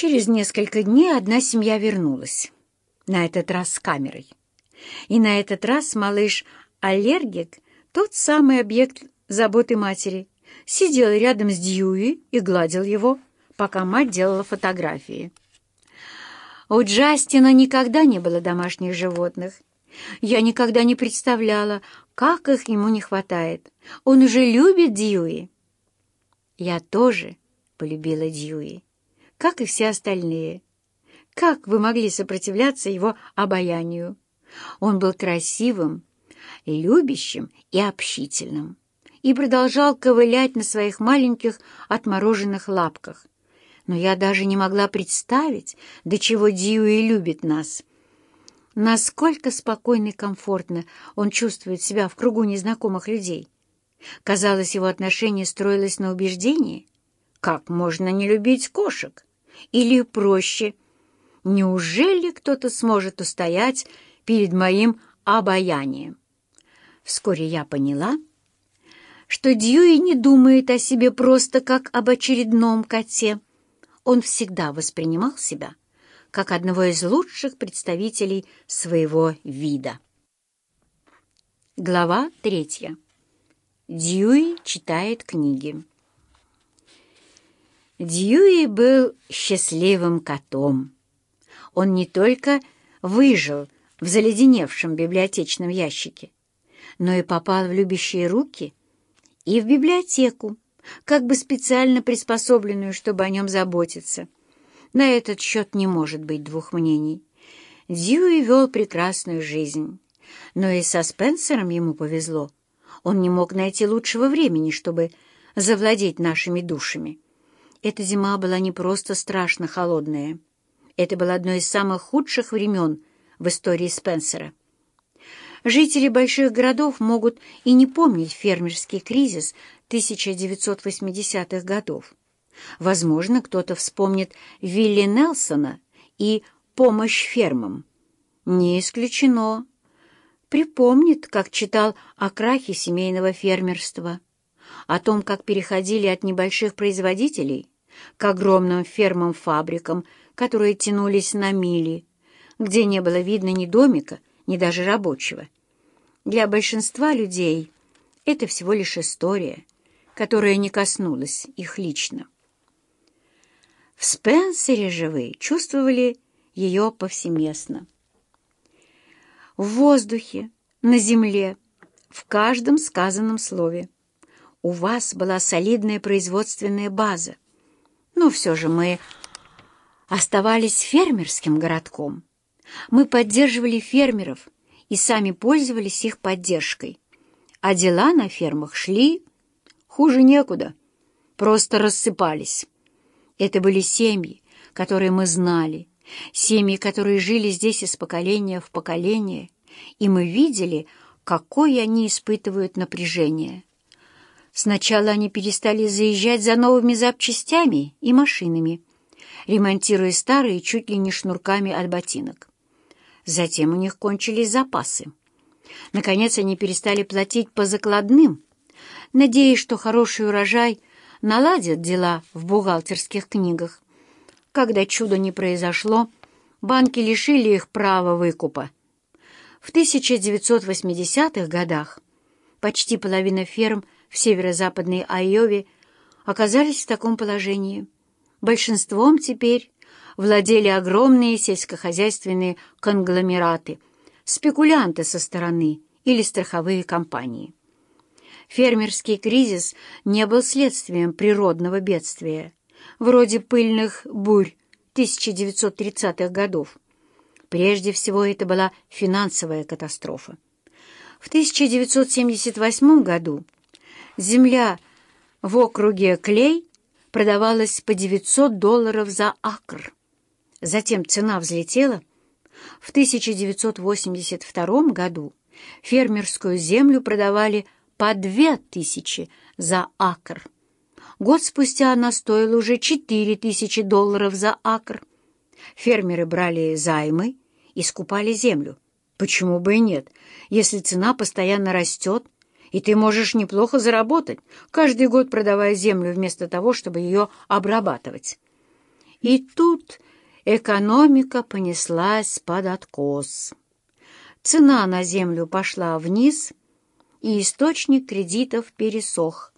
Через несколько дней одна семья вернулась, на этот раз с камерой. И на этот раз малыш-аллергик, тот самый объект заботы матери, сидел рядом с Дьюи и гладил его, пока мать делала фотографии. У Джастина никогда не было домашних животных. Я никогда не представляла, как их ему не хватает. Он уже любит Дьюи. Я тоже полюбила Дьюи, как и все остальные. Как вы могли сопротивляться его обаянию? Он был красивым, любящим и общительным и продолжал ковылять на своих маленьких отмороженных лапках. Но я даже не могла представить, до чего Дьюи любит нас. Насколько спокойно и комфортно он чувствует себя в кругу незнакомых людей. Казалось, его отношение строилось на убеждении. Как можно не любить кошек? Или проще, неужели кто-то сможет устоять перед моим обаянием? Вскоре я поняла, что Дьюи не думает о себе просто как об очередном коте. Он всегда воспринимал себя как одного из лучших представителей своего вида. Глава третья. Дьюи читает книги. Дьюи был счастливым котом. Он не только выжил в заледеневшем библиотечном ящике, но и попал в любящие руки и в библиотеку, как бы специально приспособленную, чтобы о нем заботиться. На этот счет не может быть двух мнений. Дьюи вел прекрасную жизнь, но и со Спенсером ему повезло. Он не мог найти лучшего времени, чтобы завладеть нашими душами. Эта зима была не просто страшно холодная. Это было одно из самых худших времен в истории Спенсера. Жители больших городов могут и не помнить фермерский кризис 1980-х годов. Возможно, кто-то вспомнит Вилли Нелсона и помощь фермам. Не исключено. Припомнит, как читал о крахе семейного фермерства, о том, как переходили от небольших производителей к огромным фермам-фабрикам, которые тянулись на мили, где не было видно ни домика, ни даже рабочего. Для большинства людей это всего лишь история, которая не коснулась их лично. В Спенсере же вы чувствовали ее повсеместно. В воздухе, на земле, в каждом сказанном слове. У вас была солидная производственная база, но все же мы оставались фермерским городком. Мы поддерживали фермеров и сами пользовались их поддержкой. А дела на фермах шли хуже некуда, просто рассыпались. Это были семьи, которые мы знали, семьи, которые жили здесь из поколения в поколение, и мы видели, какое они испытывают напряжение. Сначала они перестали заезжать за новыми запчастями и машинами, ремонтируя старые чуть ли не шнурками от ботинок. Затем у них кончились запасы. Наконец они перестали платить по закладным, надеясь, что хороший урожай наладит дела в бухгалтерских книгах. Когда чудо не произошло, банки лишили их права выкупа. В 1980-х годах почти половина ферм в северо-западной Айове оказались в таком положении. Большинством теперь владели огромные сельскохозяйственные конгломераты, спекулянты со стороны или страховые компании. Фермерский кризис не был следствием природного бедствия, вроде пыльных бурь 1930-х годов. Прежде всего, это была финансовая катастрофа. В 1978 году земля в округе Клей продавалась по 900 долларов за акр. Затем цена взлетела. В 1982 году фермерскую землю продавали по 2000 за акр. Год спустя она стоила уже 4000 долларов за акр. Фермеры брали займы и скупали землю. Почему бы и нет, если цена постоянно растет, и ты можешь неплохо заработать, каждый год продавая землю вместо того, чтобы ее обрабатывать. И тут экономика понеслась под откос. Цена на землю пошла вниз, и источник кредитов пересох.